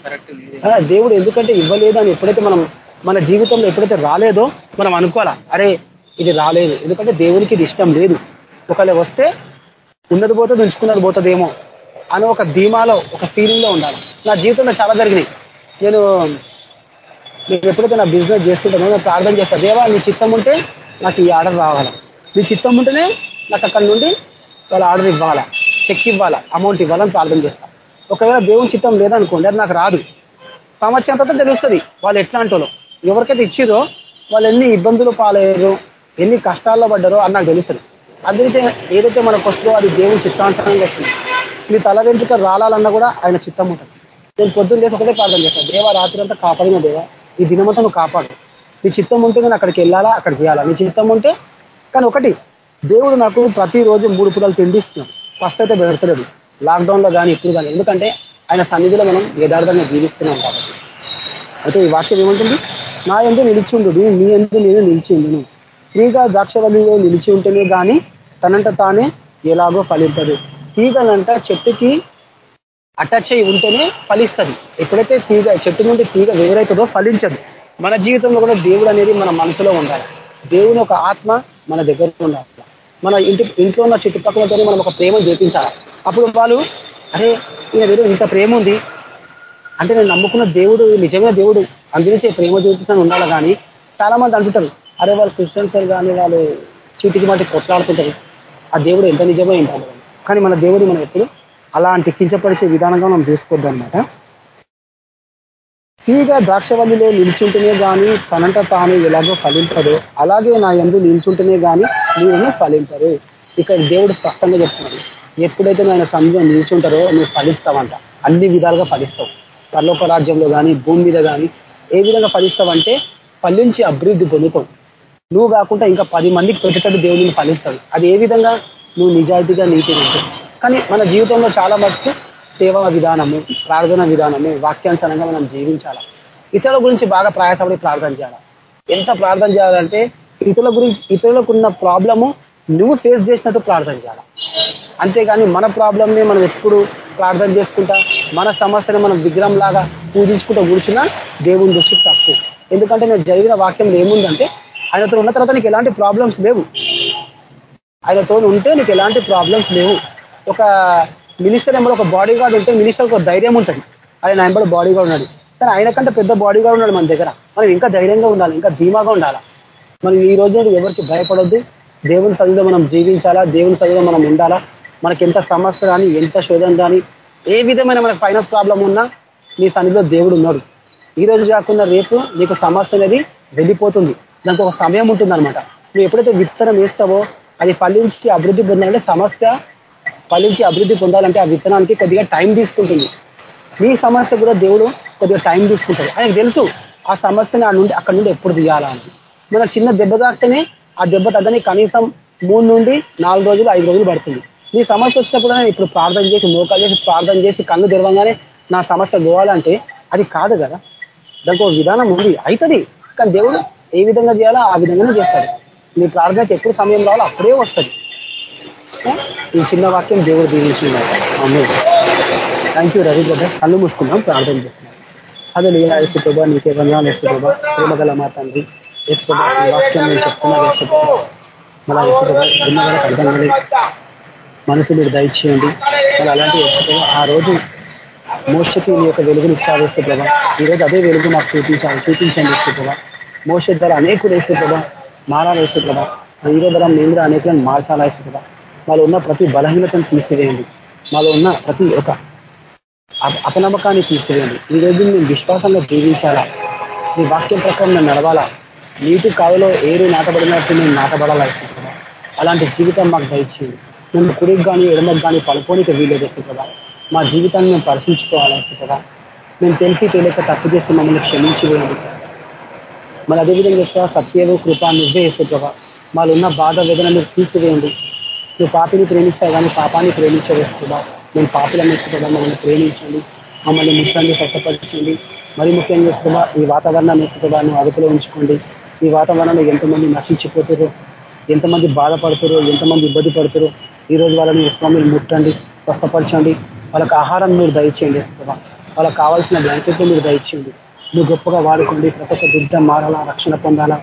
Speaker 3: దేవుడు ఎందుకంటే ఇవ్వలేదు అని ఎప్పుడైతే మనం మన జీవితంలో ఎప్పుడైతే రాలేదో మనం అనుకోవాలా అరే ఇది రాలేదు. ఎందుకంటే దేవునికి ఇది ఇష్టం లేదు. ఒకవేళ వస్తే ఉన్నది పోతుంది ఉంచుకున్నది పోతుందేమో అని ఒక ధీమాలో ఒక ఫీలింగ్లో ఉండాలి. నా జీవితంలో చాలా జరిగినాయి. నేను నేను ఎప్పుడైతే నా బిజినెస్ చేస్తుంటానో నేను ప్రార్థన చేస్తాను దేవా నీ చిత్తం ఉంటే నాకు ఈ ఆర్డర్ రావాలా. నీ చిత్తం ఉంటేనే నాకు అక్కడి నుండి వాళ్ళ ఆర్డర్ ఇవ్వాలా. చెక్ ఇవ్వాలా అమౌంట్ ఇవ్వాలని ప్రార్థన చేస్తా. ఒకవేళ దేవుని చిత్తం లేదనుకోండి అది నాకు రాదు. సంవత్సరం తర్వాత తెలుస్తుంది వాళ్ళు ఎట్లాంటి వాళ్ళు ఎవరికైతే ఇచ్చిరో వాళ్ళు ఎన్ని ఇబ్బందులు పాలయ్యారు ఎన్ని కష్టాల్లో పడ్డారో అని నాకు తెలుసు. అందుకే ఏదైతే మనకు వస్తుందో అది దేవుని చిత్తాంతరంగా వస్తుంది మీ తల వెంట్రుక రాలాలన్నా కూడా ఆయన చిత్తం ఉంటుంది. నేను పొద్దున్న చేసి ఒకటే ప్రార్థన చేస్తాను దేవ రాత్రి అంతా కాపాడిన దేవా. ఈ దినమంతా నువ్వు కాపాడు. నీ చిత్తం ఉంటే నేను అక్కడికి వెళ్ళాలా అక్కడ చేయాలా? నీ చిత్తం ఉంటే కానీ ఒకటి దేవుడు నాకు ప్రతిరోజు మూడు పూటలు తిండిస్తున్నాడు ఫస్ట్ అయితే పెడతలేడు. లాక్డౌన్లో కానీ ఇప్పుడు కానీ. ఎందుకంటే ఆయన సన్నిధిలో మనం యథార్థంగా జీవిస్తున్నాం కాబట్టి. అయితే ఈ వాక్యం ఏమంటుంది? నా ఎందు నిలిచి ఉండు నీ ఎందు నేను నిలిచిండును ఉండును ద్రాక్షవల్లిలో నిలిచి ఉంటేనే కానీ తనంట తానే ఎలాగో ఫలించదు తీగలంట చెట్టుకి అటాచ్ అయి ఉంటేనే ఫలిస్తుంది. ఎప్పుడైతే తీగ చెట్టు నుండి తీగ వేరైతుందో ఫలించదు. మన జీవితంలో కూడా దేవుడు అనేది మన మనసులో ఉండాలి. దేవుని ఒక ఆత్మ మన దగ్గర ఉండాలి. మన ఇంటి ఇంట్లో ఉన్న చుట్టుపక్కలతోనే మనం ఒక ప్రేమ చూపించాలి అప్పుడు వాళ్ళు అరే ఈయన వేరే ఇంత ప్రేమ ఉంది. అంటే నేను నమ్ముకున్న దేవుడు నిజమైన దేవుడు అందుకే ప్రేమ చూపిస్తాను ఉండాలి కానీ చాలా మంది అంటుంటారు అరే వాళ్ళు క్రిస్టియన్స్ కానీ వాళ్ళు చీటికి మాటి కొట్లాడుతుంటారు. ఆ దేవుడు ఎంత నిజమే ఉంటాడు కానీ మన దేవుడు మనం ఎప్పుడు అలాంటి కించపరిచే విధానంగా మనం చూసుకోవద్దు అనమాట తీగ ద్రాక్షవల్లిలో నిల్చుంటేనే గాని తనంట తాను ఎలాగో ఫలించదు అలాగే నా ఎందు నిల్చుంటేనే కానీ నీవును ఫలించరు ఇక్కడ దేవుడు స్పష్టంగా చెప్తున్నాడు ఎప్పుడైతే నేను సముద్రం నిల్చుంటారో నువ్వు ఫలిస్తావంట. అన్ని విధాలుగా ఫలిస్తావు. పర్లోక రాజ్యంలో కానీ భూమి మీద కానీ ఏ విధంగా ఫలిస్తావంటే ఫలించి అభివృద్ధి పొందుతావు. నువ్వు కాకుండా ఇంకా పది మందికి పెట్టేటట్టు దేవుడిని ఫలిస్తాడు. అది ఏ విధంగా? నువ్వు నిజాయితీగా నీతి ఉంటావు కానీ మన జీవితంలో చాలా మటుకు సేవా విధానము ప్రార్థన విధానము వాక్యానుసారంగా మనం జీవించాలి? ఇతరుల గురించి బాగా ప్రయాసపడి ప్రార్థన చేయాలి? ఎంత ప్రార్థన చేయాలంటే ఇతరుల గురించి ఇతరులకు ఉన్న ప్రాబ్లము నువ్వు ఫేస్ చేసినట్టు ప్రార్థన చేయాలా? అంతేగాని మన ప్రాబ్లంని మనం ఎప్పుడు ప్రార్థన చేసుకుంటా. మన సమస్యను మనం విగ్రహం లాగా పూజించుకుంటూ కూర్చున్నా దేవుని దృష్టికి తప్పు. ఎందుకంటే నేను జరిగిన వాక్యంలో ఏముందంటే ఆయనతో ఉన్న తర్వాత నీకు ఎలాంటి ప్రాబ్లమ్స్ లేవు. ఆయనతో ఉంటే నీకు ఎలాంటి ప్రాబ్లమ్స్ లేవు. ఒక మినిస్టర్ ఎంబడి ఒక బాడీ గార్డ్ ఉంటే మినిస్టర్కి ఒక ధైర్యం ఉంటుంది. ఆయన ఎంబడి బాడీ గార్డ్ ఉన్నాడు. కానీ ఆయన కంటే పెద్ద బాడీ గార్డ్ ఉన్నాడు మన దగ్గర. మనం ఇంకా ధైర్యంగా ఉండాలి ఇంకా ధీమాగా ఉండాలి? మనం ఈ రోజు ఎవరికి భయపడొద్దు? దేవుని సన్నిధిలో మనం జీవించాలా? దేవుని సన్నిధిలో మనం ఉండాలా? మనకి ఎంత సమస్య కానీ ఎంత శోధన కానీ ఏ విధమైన మనకు ఫైనాన్స్ ప్రాబ్లం ఉన్నా నీ సన్నిధిలో దేవుడు ఉన్నాడు. ఈ రోజు కాకుండా రేపు నీకు సమస్య అనేది వెళ్ళిపోతుంది. దానికి ఒక సమయం ఉంటుంది అనమాట నువ్వు ఎప్పుడైతే విత్తనం వేస్తావో అది ఫలించి అభివృద్ధి పొందాలంటే సమస్య ఫలించి అభివృద్ధి పొందాలంటే ఆ విత్తనానికి కొద్దిగా టైం తీసుకుంటుంది. నీ సమస్య కూడా దేవుడు కొద్దిగా టైం తీసుకుంటాడు. ఆయనకు తెలుసు ఆ సమస్యని ఆ నుండి అక్కడ నుండి ఎప్పుడు తీయాలా అని. మన చిన్న దెబ్బ తాకితేనే ఆ దెబ్బ తగ్గని కనీసం మూడు నుండి నాలుగు రోజులు ఐదు రోజులు పడుతుంది. నీ సమస్య వచ్చినప్పుడు ఇప్పుడు ప్రార్థన చేసి మోకాలు చేసి ప్రార్థన చేసి కళ్ళు తెరవంగానే నా సమస్య పోవాలంటే అది కాదు కదా. దానికి విధానం ఉంది. అవుతుంది కానీ దేవుడు ఏ విధంగా చేయాలో ఆ విధంగానే చేస్తాడు. నీ ప్రార్థనకి ఎప్పుడు సమయం రావాలో అప్పుడే వస్తుంది. ఈ చిన్న వాక్యం దేవుడు దీవించింది థ్యాంక్ యూ రవి బ్రదర్ కళ్ళు మూసుకుందాం ప్రార్థన చేస్తున్నాం అదే లేదా వేసు ప్రభా నీకే వందనాలు వేసు ప్రభా. ప్రేమగల మా తండ్రి వేసు ప్రభా వాక్యం నేను చెప్తున్నా వేసు ప్రభా. మళ్ళా వేసు ప్రభా అర్థం మనసు మీరు దయచేయండి. మరి అలాంటి వేసు ఆ రోజు మోసకి నీ యొక్క వెలుగును ఇచ్చావేస్తే ప్రభా. ఈ రోజు అదే వెలుగు మాకు చూపించాలి చూపించండి వేస్తే ప్రభా. మోస ద్వారా అనేకులు వేస్తే ప్రభా మారాలి వేస్తే ప్రభా. ఈరోజు ద్వారా మేము కూడా అనేకులను మార్చాలా వేస్తే ప్రభా. మాలో ఉన్న ప్రతి బలహీనతను తీసివేయండి. మాలో ఉన్న ప్రతి ఒక అప- అపనమ్మకాన్ని తీసివేయండి. ఈ రోజు మేము విశ్వాసంగా జీవించాలా? మీ వాక్యం ప్రకారం నేను నడవాలా? నీటి కావులో ఏరు నాటబడినట్టు నేను నాటబడాలా ఇస్తుంది అలాంటి జీవితం మాకు దయచేయండి. మేము కుడికి కానీ ఎడమకు కానీ పడుకోనికి వీలేదు కదా. మా జీవితాన్ని మేము పరిశీలించుకోవాలి కదా. మేము తెలిసి తెలియక తప్పు చేస్తే మమ్మల్ని క్షమించి వేయండి. మరి అదేవిధంగా చేస్తా సత్యము కృప నువ్వే వేసే వాళ్ళు ఉన్న బాధ వేదన మీరు తీసివేయండి. నువ్వు పాపిని ప్రేమిస్తావు కానీ పాపాన్ని ప్రేమించవేసుకోవా మేము పాపులను వేసుకోవా మమ్మల్ని ప్రేమించండి. మమ్మల్ని ముఖ్యంగా స్వచ్ఛపరచండి మరి ముఖ్యంగా ఇస్తుందా ఈ వాతావరణాన్ని వేసుకోవా నువ్వు అదుపులో ఉంచుకోండి. ఈ వాతావరణంలో ఎంతమంది నశించిపోతారో ఎంతమంది బాధపడుతారో ఎంతమంది ఇబ్బంది పడుతారో ఈ రోజు వాళ్ళని ఇష్టం మీరు ముట్టండి స్వస్థపరచండి. వాళ్ళకి ఆహారం మీరు దయచేయండి ఇస్తుందా వాళ్ళకి కావాల్సిన బ్లాంకెట్లు మీరు దయచేయండి. నువ్వు గొప్పగా వాడుకోండి ప్రతి ఒక్క బిడ్డ మారాలా రక్షణ పొందాలా.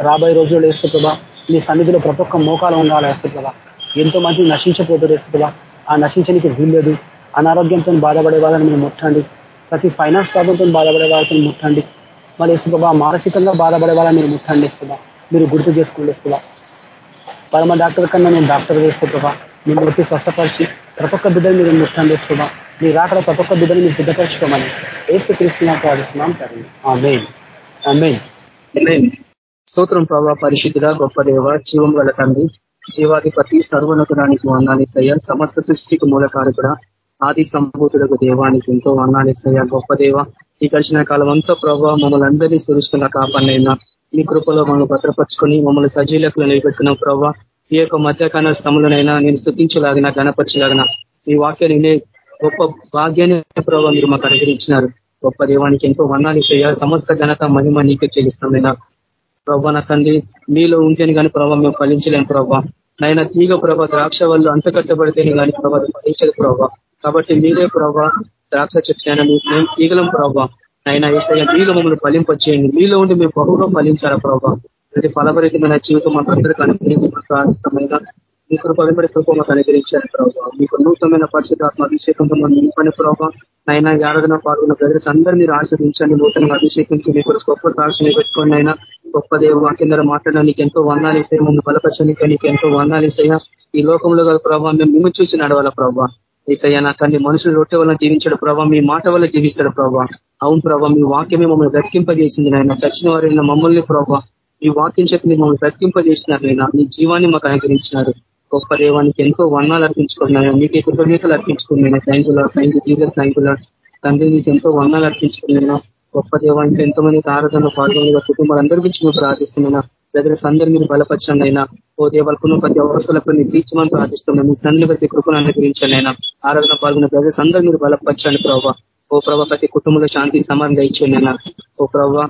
Speaker 3: రాబోయే రోజుల్లో వేస్తుప్రభా నీ సన్నిధిలో ప్రతి ఒక్క మోకాలు ఉండాలా వేస్తుప్రభా ఎంతో మంది నశించబోతారు వేస్తుప్రభా ఆ నశించడానికి వీల్లేదు. అనారోగ్యంతో బాధపడే వాళ్ళని మీరు ముట్టండి. ప్రతి ఫైనాన్స్ ప్రాబ్లంతో బాధపడే వాళ్ళతో ముట్టండి. మళ్ళీ ఇస్తుందా మానసికంగా బాధపడే వాళ్ళని మీరు ముట్టండి ఇస్తుందా మీరు గుర్తు చేసుకోండి ఇస్తుందా పరమ డాక్టర్ కన్నా నేను డాక్టర్ వేస్తే ప్రభా నేను వచ్చి స్వస్థపరిచి ప్రతి ఒక్క బిడ్డను మీరు ముట్టండి వేస్తున్నా మీరు అక్కడ ప్రతి ఒక్క బిడ్డను మీరు సిద్ధపరచుకోమని వేస్తూ క్రీస్తున్నా ప్రార్థిస్తున్నాం కదండి ఆ
Speaker 1: స్తోత్రం ప్రభావ పరిశుద్ధుడ గొప్ప దేవ జీవం గల తండ్రి జీవాధిపతి సర్వోన్నతుడానికి వందాలేసయ్య సమస్త సృష్టికి మూలకారకుడ ఆది సంభూతులకు దేవానికి ఎంతో వందాలేసయ్య గొప్ప దేవ ఈ గడిచిన కాలం అంతా ప్రభావ మమ్మల్ని అందరినీ సురుస్తున్న కాపాడినైనా మీ కృపలో మమ్మల్ని భద్రపరుచుకొని మమ్మల్ని సజీలకు నిలబెట్టిన ప్రభావ ఈ యొక్క మధ్యకాల శ్రమలనైనా నేను స్థుతించలాగిన గణపరచలాగిన ఈ వాక్యాన్ని గొప్ప భాగ్యాన్ని ప్రభావ మీరు మాకు అనుగ్రహించినారు. గొప్ప దేవానికి ఎంతో వర్ణాలిసయ్యా సమస్త ఘనత మహిమ నీకే చెల్లిస్తామైనా ప్రభా నా తండ్రి మీలో ఉంటేనే కానీ ప్రభావ మేము ఫలించలేము ప్రభావ నైనా తీగ ప్రభా ద్రాక్ష వాళ్ళు అంతకట్టబడితేనే కానీ ప్రభావ ఫలించదు ప్రభావ కాబట్టి మీరే ప్రభా ద్రాక్ష చెట్టు మేము తీగలం ప్రభావ నైనా ఏసయ్య మీలో మమ్మల్ని ఫలింపచేయండి. మీలో ఉండి మేము బహుగా ఫలించాలా ప్రభావ ప్రతి ఫలపరితమైన జీవితం మాకు అందరికీ అనుగ్రహించిన మీ కృప వెంబడి కృప మాకు అనుగ్రహించారు ప్రభావ మీకు నూతనమైన పరిశుద్ధాత్మ అభిషేకంతో మనం నింపని ప్రభావ నైనా ఆరాధన పాల్గొన్న బ్రదర్స్ అందరూ మీరు ఆశ్రదించండి నూతనంగా అభిషేకించి మీకు గొప్ప సాక్షిని పెట్టుకోండి అయినా గొప్ప దేవ కింద మాట్లాడడానికి ఎంతో వందాలిసే మమ్మల్ని బలపరచడానికి నీకు ఎంతో వందాలిసయ్యా ఈ లోకంలో గల ప్రభావ మేము మిమ్మల్ని చూసి నడవాల ప్రభావ ఈసయ్యా నా తండ్రి మనుషులు రొట్టె వల్ల జీవించాడు ప్రభావ మీ మాట వల్ల జీవిస్తాడు ప్రభావ అవును ప్రభావ మీ వాక్యమే మమ్మల్ని బ్రతికింపజేసింది నాయన. చచ్చిన వారైనా మమ్మల్ని ప్రభావ ఈ వాక్యం చెప్పి మమ్మల్ని బ్రతికింపజేసినారు నాయన. మీ జీవాన్ని మాకు అనుగ్రహించినారు. గొప్ప దేవానికి ఎంతో వర్ణాలు అర్పించుకున్నాను మీకే కృతజ్ఞతలు అర్పించుకున్నాను you thank you Jesus thank you తండ్రి నీకు ఎంతో వర్ణాలు అర్పించుకున్నాను గొప్ప దేవానికి ఎంతో మంది ఆరాధన పాల్గొని కుటుంబాలందరి గురించి మేము ప్రార్థిస్తున్నాను బ్రదర్స్ అందరూ మీరు బలపరచండి అయినా ఓ దేవాలకున్న ప్రతి అవసరాలకు మీరు తీర్చమని ప్రార్థిస్తున్నాను మీ సన్ని ప్రతి కృపను అనుగ్రహించండి అయినా ఆరాధన పాల్గొన్న బ్రదర్స్ అందరూ మీరు బలపరచండి ప్రభావ ఓ ప్రభా ప్రతి కుటుంబంలో శాంతి సమానం దయచేయండి ఓ ప్రభా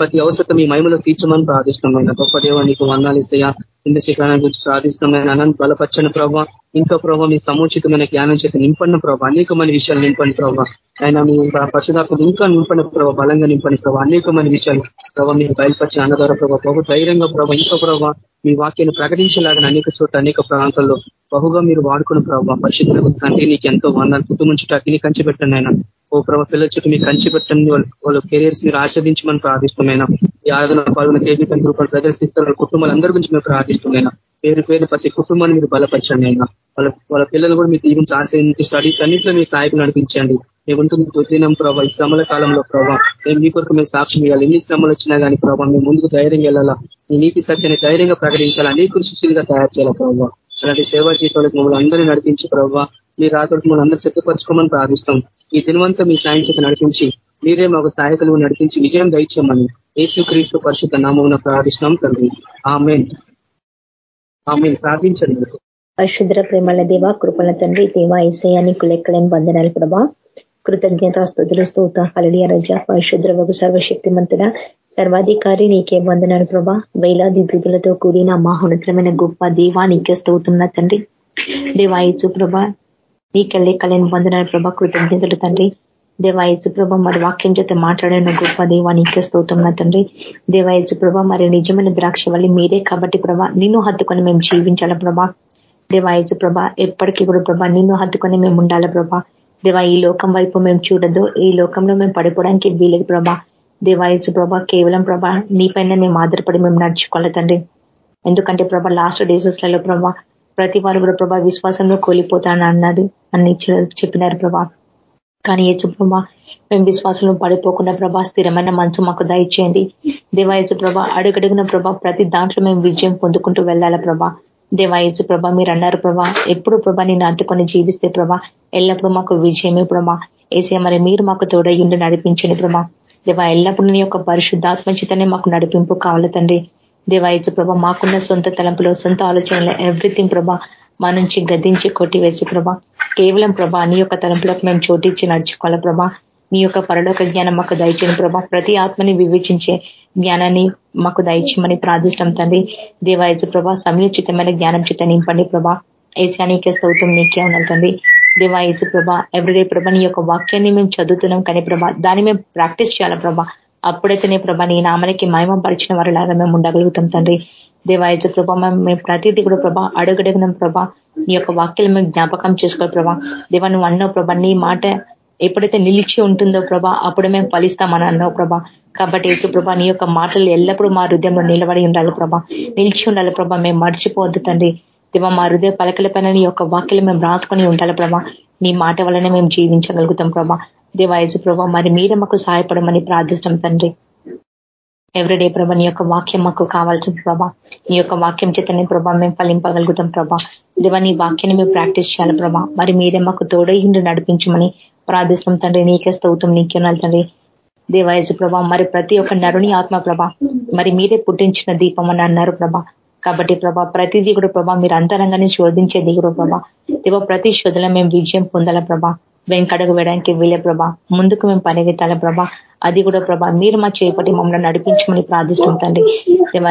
Speaker 1: ప్రతి అవసరం మీ మహిమలో తీర్చమని ప్రార్థిస్తున్నాం గొప్ప దేవ నీకు వందాలిసయ్యా ఇందు శిఖరాన్ని గురించి ప్రార్థిస్తున్నాం అనంత బలపచ్చని ప్రభావ ఇంకా ప్రభావ మీ సముచితమైన జ్ఞానం చేత నింపడిన ప్రభావ అనేకమైన విషయాలు నింపండి ప్రభావ ఆయన మీ పరిశుధాత్మలు ఇంకా నింపని ప్రభావ బలంగా నింపని ప్రభావ అనేకమైన విషయాలు ప్రభావ మీరు బయలుపరిచిన అన్నదార ప్రభావ బహు ధైర్యంగా ప్రభావ ఇంకా ప్రభావ మీ వాక్యాన్ని ప్రకటించలాగిన అనేక చోట్ల అనేక ప్రాంతాల్లో బహుగా మీరు వాడుకున్న ప్రభావ పరిశుద్ధి తండ్రి నీకు ఎంతో వందలు. కుటుంబం చుట్టూ అగ్ని కంచి పెట్టండి ఆయన. ఓ ప్రభావ పిల్లల చుట్టూ మీకు కంచి పెట్టండి. వాళ్ళ కెరియర్స్ మీరు ఆస్వాదించమని ప్రార్థిష్టమైన ఈ ఆరాధన పాల్గొన్న కేబీపీ ప్రదర్శిస్తారు ప్రదర్శిస్తున్న కుటుంబాలందరి గురించి మేము ప్రార్థిష్టమైన పేరు పేరు ప్రతి కుటుంబాన్ని మీరు బలపరచండి అయినా. వాళ్ళ వాళ్ళ పిల్లలు కూడా మీరు దీవించి ఆశ్రయించి స్టడీస్ అన్నింటిలో మీ సాయకులు నడిపించండి. మేము ఉంటుంది దుర్దినం ప్రభావ ఈ శ్రమల కాలంలో ప్రభావ మేము మీ కొరకు మేము సాక్ష్యం ఇవ్వాలి. ఎన్ని శ్రమలు వచ్చినా కానీ ప్రభావ మేము ముందుకు ధైర్యం వెళ్ళాలా? ఈ నీతి సత్యాన్ని ధైర్యంగా ప్రకటించాలా? అనేక శిష్యులుగా తయారు చేయాలి ప్రభావ అలాంటి సేవా జీవితాలకు మమ్మల్ని అందరినీ నడిపించి ప్రభావ మీరు రాత్రికి మమ్మల్ని అందరూ సిద్ధపరచుకోమని ప్రార్థిస్తాం. ఈ దినవంతా మీ సాయం చేత నడిపించి మీరే మాకు సహాయకులు నడిపించి విజయం దయచేయమని యేసు క్రీస్తు పరిశుద్ధ నామం ప్రార్థిస్తున్నాం తండ్రి. ఆమె ఆమె ప్రార్థించండి.
Speaker 2: పరిశుద్ర ప్రేమల దేవ కృపల తండ్రి దేవ ఈసయానికి లెక్కలేని బంధనాలు ప్రభా. కృతజ్ఞత స్థుతులు స్తోత హళలియ రజ పరిశుద్ర వగు సర్వశక్తిమంతుడ సర్వాధికారి నీకే వందనాలు ప్రభా. వేలాది దుతులతో కూడిన మహోన్నతమైన గొప్ప దేవా నీకే స్తోతున్న తండ్రి. దేవాయచు ప్రభా నీకే లెక్కలేని వందనాలు ప్రభా కృతజ్ఞతలు తండ్రి. దేవాయచు ప్రభ మరి వాక్యం చేత మాట్లాడిన గొప్ప దేవా నీకే స్తోతున్న తండ్రి. దేవాయచు ప్రభ మరి నిజమైన ద్రాక్ష మీరే కాబట్టి ప్రభా నిన్ను హత్తుకొని మేము జీవించాల ప్రభా? దేవాయచు ప్రభ ఎప్పటికీ కూడా ప్రభా నిన్ను హత్తుకొని మేము ఉండాల ప్రభా? దేవా ఈ లోకం వైపు మేము చూడదు ఈ లోకంలో మేము పడిపోవడానికి వీలేదు ప్రభా. దేవాయచు ప్రభ కేవలం ప్రభా నీపైన మేము ఆధారపడి మేము నడుచుకోవాలి తండ్రి. ఎందుకంటే ప్రభా లాస్ట్ డేసెస్లలో ప్రభా ప్రతి వారు కూడా ప్రభా విశ్వాసంలో కోల్పోతానని అన్నది అని చెప్పినారు ప్రభా. కానీ ఏచు ప్రభా మేము విశ్వాసంలో పడిపోకుండా ప్రభా స్థిరమైన మంచు మాకు దయచేయండి. దేవాయచు ప్రభా అడుగడుగున ప్రభా ప్రతి దాంట్లో మేము విజయం పొందుకుంటూ వెళ్ళాల ప్రభా? దేవాయచు ప్రభా మీరు అన్నారు ప్రభా ఎప్పుడు ప్రభా నేను అంతుకొని జీవిస్తే ప్రభా ఎల్లప్పుడూ మాకు విజయమే ప్రభా. ఏసే మరి మీరు మాకు తోడయ్యుండి నడిపించండి ప్రభా. దేవా ఎల్లప్పుడూ నీ యొక్క పరిశుద్ధాత్మ చేతనే మాకు నడిపింపు కావాలి తండ్రి. దేవాయచు ప్రభ మాకున్న సొంత తలంపులో సొంత ఆలోచనలో ఎవ్రీథింగ్ ప్రభా మా నుంచి గద్దించి కొట్టివేసి ప్రభ కేవలం ప్రభా నీ యొక్క తలంపులకు మేము చోటిచ్చి నడుచుకోవాలి ప్రభా నీ యొక్క పరలోక జ్ఞానం మాకు దయచేయని ప్రభా ప్రతి ఆత్మని వివేచించే జ్ఞానాన్ని మాకు దయచేయమని ప్రార్థిష్టం తండ్రి. దేవాయచు ప్రభ సమయోచితమైన జ్ఞానం చేత నింపండి ప్రభా ఏసానికే స్తౌతం నీకే ఉన్నది తండ్రి. దేవాయచు ప్రభా ఎవ్రీడే ప్రభా నీ యొక్క వాక్యాన్ని మేము చదువుతున్నాం కానీ ప్రభ దాన్ని మేము ప్రాక్టీస్ చేయాలి ప్రభా అప్పుడైతేనే ప్రభా నీ నామనికి మహిమ పరిచిన వారిలాగా మేము ఉండగలుగుతాం తండ్రి. దేవాయచ ప్రభా మేము ప్రతిదీ కూడా ప్రభా అడుగడుగున ప్రభా. నీ యొక్క వాక్యలు మేము జ్ఞాపకం చేసుకోవాలి ప్రభా. దేవా నువ్వు అన్నావు ప్రభా నీ మాట ఎప్పుడైతే నిలిచి ఉంటుందో ప్రభా అప్పుడు మేము ఫలిస్తామని అన్నావు ప్రభా. కాబట్టి యేసు ప్రభా నీ యొక్క మాటలు ఎల్లప్పుడూ మా హృదయంలో నిలబడి ఉండాలి ప్రభా. నిలిచి ఉండాలి ప్రభా మేము మర్చిపోవద్దు తండ్రి. దేవా మా హృదయ పలకల పైన నీ యొక్క వాక్యలు మేము రాసుకొని ఉండాలి ప్రభా. నీ మాట వల్లనే మేము జీవించగలుగుతాం ప్రభా. దేవాయజు ప్రభా మరి మీరే మాకు సహాయపడమని ప్రార్థిస్తాం తండ్రి. ఎవ్రీడే ప్రభా నీ యొక్క వాక్యం మాకు కావాల్సిన ప్రభా నీ యొక్క వాక్యం చేతనే ప్రభా మేము ఫలింపగలుగుతాం ప్రభా. దేవా నీ వాక్యాన్ని మేము ప్రాక్టీస్ చేయాలి ప్రభా. మరి మీరే మాకు తోడైండి నడిపించమని ప్రార్థిస్తాం తండ్రి. నీకే స్తౌతం నీకే తండ్రి. దేవాయజు ప్రభా మరి ప్రతి ఒక్క నరుని ఆత్మ ప్రభా మరి మీరే పుట్టించిన దీపం అని అన్నారు ప్రభా. కాబట్టి ప్రభా ప్రతి దిగుడు ప్రభా మీరు అంతరంగాన్ని శోధించే దిగుడు ప్రభా. దేవ ప్రతి శోధన మేము విజయం పొందాల ప్రభా. వెంకడకు వేయడానికి వీలే ప్రభా. ముందుకు మేము పరిగెత్తాలి ప్రభా. అది కూడా ప్రభా మీరు మా చేపటి మమ్మల్ని నడిపించమని ప్రార్థిస్తాం తండ్రి.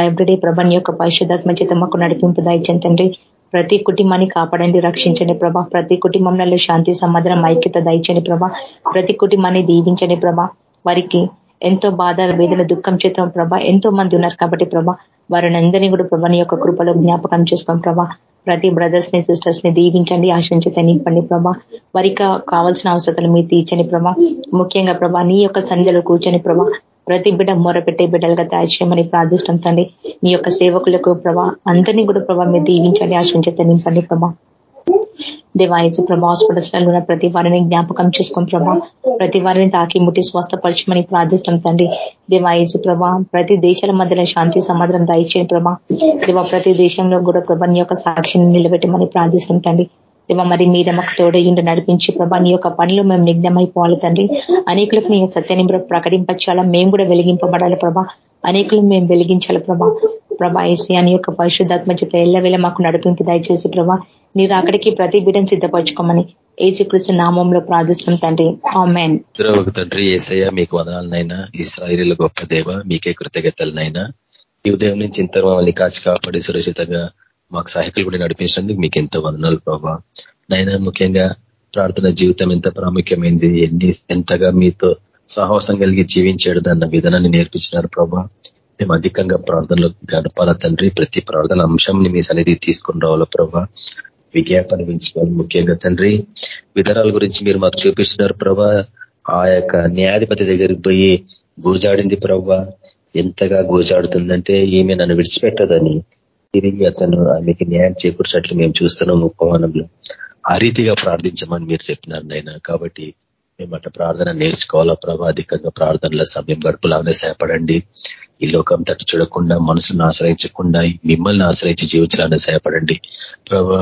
Speaker 2: ఎవ్రీడే ప్రభాని యొక్క పరిశుద్ధాత్మ చేత మాకు నడిపింపు దాయిచ్చండి తండ్రి. ప్రతి కుటుంబాన్ని కాపాడండి రక్షించండి ప్రభా. ప్రతి కుటుంబంలో శాంతి సమాధానం ఐక్యత దయచండి ప్రభా. ప్రతి కుటుంబాన్ని దీవించండి ప్రభా. వారికి ఎంతో బాధ వేదన దుఃఖం చేత ప్రభా ఎంతో మంది ఉన్నారు కాబట్టి ప్రభా. వారిని అందరినీ కూడా ప్రభాని యొక్క కృపలో జ్ఞాపకం చేసుకోండి ప్రభా ప్రతి బ్రదర్స్ని సిస్టర్స్ని దీవించండి ఆశ్రయించి నింపండి ప్రభా. వారికి కావాల్సిన అవసరతలు మీరు తీర్చని ప్రభా. ముఖ్యంగా ప్రభా నీ యొక్క సంధ్యలో కూర్చొని ప్రభా ప్రతి బిడ్డ మొరపెట్టే బిడ్డలుగా తయారు చేయమని ప్రార్థిష్టం తండ్రి. నీ యొక్క సేవకులకు ప్రభా అందరినీ కూడా ప్రభా మీరు దీవించండి ఆశ్రయించి నింపండి ప్రభా. దేవాయచు ప్రభా హాస్పిటల్స్లో ఉన్న ప్రతి వారిని జ్ఞాపకం చేసుకుని ప్రభా ప్రతి వారిని తాకి ముట్టి స్వస్థపరచమని ప్రార్థిస్తాం తండ్రి. దేవాయచు ప్రభా ప్రతి దేశాల మధ్యలో శాంతి సమాధానం దయచేయని ప్రభా. దేవా ప్రతి దేశంలో కూడా ప్రభా నీ యొక్క సాక్షిని నిలబెట్టమని ప్రార్థిస్తాం తండ్రి. దేవా మరి మీద మాకు తోడయ్యుండి నడిపించి ప్రభా నీ యొక్క పనిలో మేము నిగ్నమైపోవాలి తండ్రి. అనేకులకు నీ సత్యాన్ని ప్రకటింపచ్చాలా మేము కూడా వెలిగింపబడాలి ప్రభా. అనేకులు మేము వెలిగించాలి ప్రభా. ప్రభా ఏసీ అని యొక్క పరిశుద్ధాత్మ చేత ఎల్లవేళ మాకు నడిపింపు దయచేసి ప్రభా మీరు అక్కడికి ప్రతి బిడ్డను సిద్ధపరచుకోమని ఏసుకృష్ణ నామంలో ప్రార్థిస్తున్నాం తండ్రి. ఆమెన్.
Speaker 4: ఒక తండ్రి ఏసయ్య మీకు వదనాలనైనా ఇస్రాయిల గొప్ప దేవ మీకే కృతజ్ఞతలనైనా ఈ ఉదయం నుంచి ఇంత మమ్మల్ని కాచి కాపాడి సురక్షితంగా మాకు సహాయకులు కూడా నడిపించినందుకు మీకు ఎంతో వందనాలు ప్రభా. నైనా ముఖ్యంగా ప్రార్థన జీవితం ఎంత ప్రాముఖ్యమైంది ఎన్ని ఎంతగా మీతో సాహసం కలిగి జీవించాడు దాన్న విధానాన్ని నేర్పించినారు ప్రభా. మేము అధికంగా ప్రార్థనలో గడపాల తండ్రి ప్రతి ప్రార్థన అంశంని మీ సన్నిధి తీసుకుని రావాల ప్రభా? విజ్ఞాపన పెంచుకోవాలి ముఖ్యంగా తండ్రి. విధానాల గురించి మీరు మాకు చూపిస్తున్నారు ప్రభా. ఆ యొక్క న్యాయాధిపతి దగ్గరికి పోయి గూజాడింది ప్రభా. ఎంతగా గూజాడుతుందంటే ఈమె నన్ను విడిచిపెట్టదని. తిరిగి అతను ఆమెకి న్యాయం చేకూర్చినట్లు మేము చూస్తున్నాం ఉపమానంలో. ఆ రీతిగా ప్రార్థించమని మీరు చెప్పినారు నైనా కాబట్టి మేము అట్లా ప్రార్థన నేర్చుకోవాలా ప్రభా? అధికంగా ప్రార్థనల సమయం గడుపులాగానే సహాయపడండి. ఈ లోకం తట్టు చూడకుండా మనసును ఆశ్రయించకుండా మిమ్మల్ని ఆశ్రయించి జీవించాలని సహాయపడండి. ప్రభా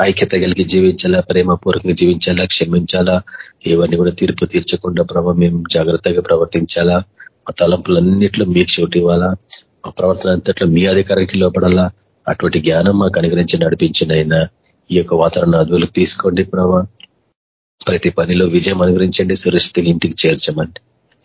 Speaker 4: ఐక్యత కలిగి జీవించాలా? ప్రేమపూర్వకంగా జీవించాలా? క్షమించాలా? ఇవన్నీ కూడా తీర్పు తీర్చకుండా ప్రభా మేము జాగ్రత్తగా ప్రవర్తించాలా? మా తలంపులన్నింటిలో మీకు చోటు ఇవ్వాలా? మా ప్రవర్తన అంతట్లో మీ అధికారానికి లోపడాలా అటువంటి జ్ఞానం మాకు అనుగ్రహించి నడిపించిన ఈ యొక్క వాతావరణ అదువులకు తీసుకోండి ప్రభా. ప్రతి పనిలో విజయం అనుగ్రహించండి. సురక్షితులు ఇంటికి చేర్చమండి.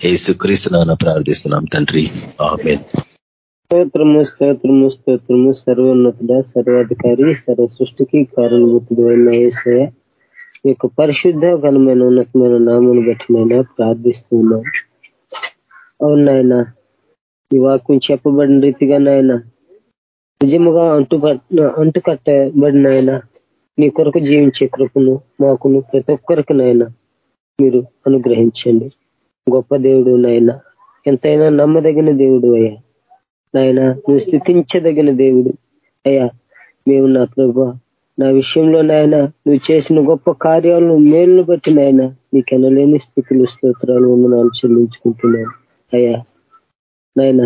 Speaker 4: ఏసుక్రీస్తున్నా ప్రార్థిస్తున్నాం తండ్రి. ఆమె
Speaker 5: స్తోత్రము స్తోత్రము స్తోత్రము. సర్వోన్నతుడ సర్వాధికారి సర్వ సృష్టికి కారణభూతుడు అయిన ఏసయ ఈ యొక్క పరిశుద్ధ ఘనమైన ఉన్నతమైన నామను బట్టినైనా ప్రార్థిస్తున్నాం. అవునాయన ఈ వాక్యం చెప్పబడిన రీతిగా నాయన నిజముగా అంటు అంటుకట్టబడినాయన నీ కొరకు జీవించే కృపను మాకును ప్రతి ఒక్కరికి నాయన మీరు అనుగ్రహించండి. గొప్ప దేవుడు నాయన ఎంతైనా నమ్మదగిన దేవుడు అయ్యా. నాయన నువ్వు స్థుతించదగిన దేవుడు అయ్యా. మేము నా ప్రభా నా విషయంలో నాయన నువ్వు చేసిన గొప్ప కార్యాలను మేలును బట్టి నాయన నీకెనలేని స్థితులు స్తోత్రాలు వందనాలు చెల్లించుకుంటున్నాను అయ్యా. నాయన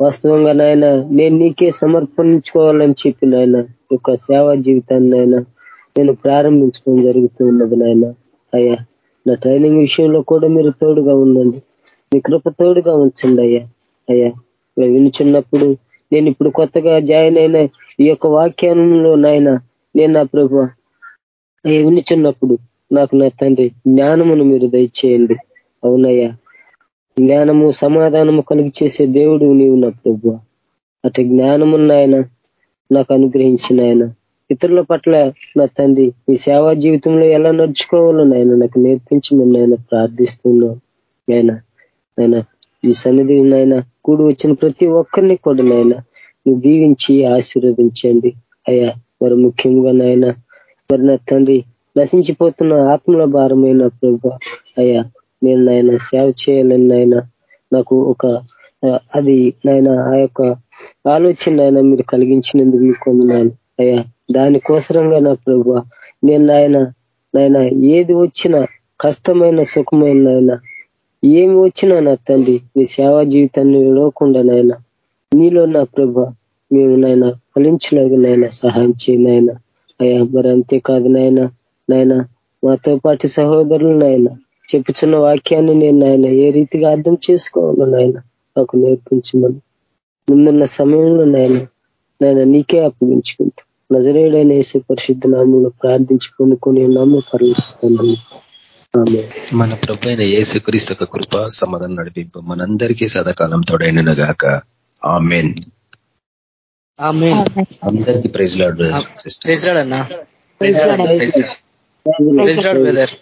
Speaker 5: వాస్తవంగా నాయన నేను నీకే సమర్పించుకోవాలని చెప్పి నాయన యొక్క సేవా జీవితాన్ని నాయన నేను ప్రారంభించడం జరుగుతూ ఉన్నది నాయన. అయ్యా నా ట్రైనింగ్ విషయంలో కూడా మీరు తోడుగా ఉండండి. మీ కృప తోడుగా ఉంచండి అయ్యా. అయ్యా వినిచున్నప్పుడు నేను ఇప్పుడు కొత్తగా జాయిన్ అయిన ఈ యొక్క వాక్యంలో నాయన నేను నా ప్రభు వినిచున్నప్పుడు నాకు నా తండ్రి జ్ఞానమును మీరు దయచేయండి. అవునయ్యా జ్ఞానము సమాధానము కలిగి చేసే దేవుడు నీవు నా ప్రభు అటు జ్ఞానమున్నాయన నాకు అనుగ్రహించిన ఆయన. ఇతరుల పట్ల నా తండ్రి ఈ సేవా జీవితంలో ఎలా నడుచుకోవాలో నాయన నాకు నేర్పించమని నాయన ప్రార్థిస్తున్నాను ఆయన ఆయన ఈ సన్నిధి నాయన కూడి వచ్చిన ప్రతి ఒక్కరిని కూడా నాయన నువ్వు దీవించి ఆశీర్వదించండి. అయ్యా మరి ముఖ్యంగా నాయన మరి నా తండ్రి నశించిపోతున్న ఆత్మల భారమైన ప్రభు అయ్యా నేను నాయన సేవ చేయాలని నాయన నాకు ఒక అది నాయన ఆ యొక్క ఆలోచన ఆయన మీరు కలిగించినందుకు మీకు కొందనాలు అయ్యా దానికోసరంగా నా ప్రభు నేను నాయన నాయన ఏది వచ్చినా కష్టమైన సుఖమైన నాయన ఏమి వచ్చినా నా తండ్రి నీ సేవా జీవితాన్ని విడవకుండా నాయన నీలో నా ప్రభ మేము నాయన ఫలించలేక నాయన సహాయం చేయనాయన అయ్యా మరి అంతేకాదు నాయన నాయన మాతో పాటు సహోదరులు నాయన చెప్పుచున్న వాక్యాన్ని నేను నాయన ఏ రీతిగా అర్థం చేసుకోవాలో నాయన నాకు నేర్పించమని. ముందున్న సమయంలో నాయన నాయన నీకే అప్పగించుకుంటా నజరేడైన వేసే పరిశుద్ధ నామంలో ప్రార్థించి పొందుకొని నామ పర్లేదు
Speaker 4: మన ప్రభు అయిన ఏసుక్రీస్తు ఒక కృప సమాధానం నడిపింపు మనందరికీ సదాకాలం తోడైన గాక. ఆమెన్. అందరికీ ప్రైజ్ లాడ్
Speaker 1: ప్రైజ్ రాడ్ అన్నా. Praise lord brother.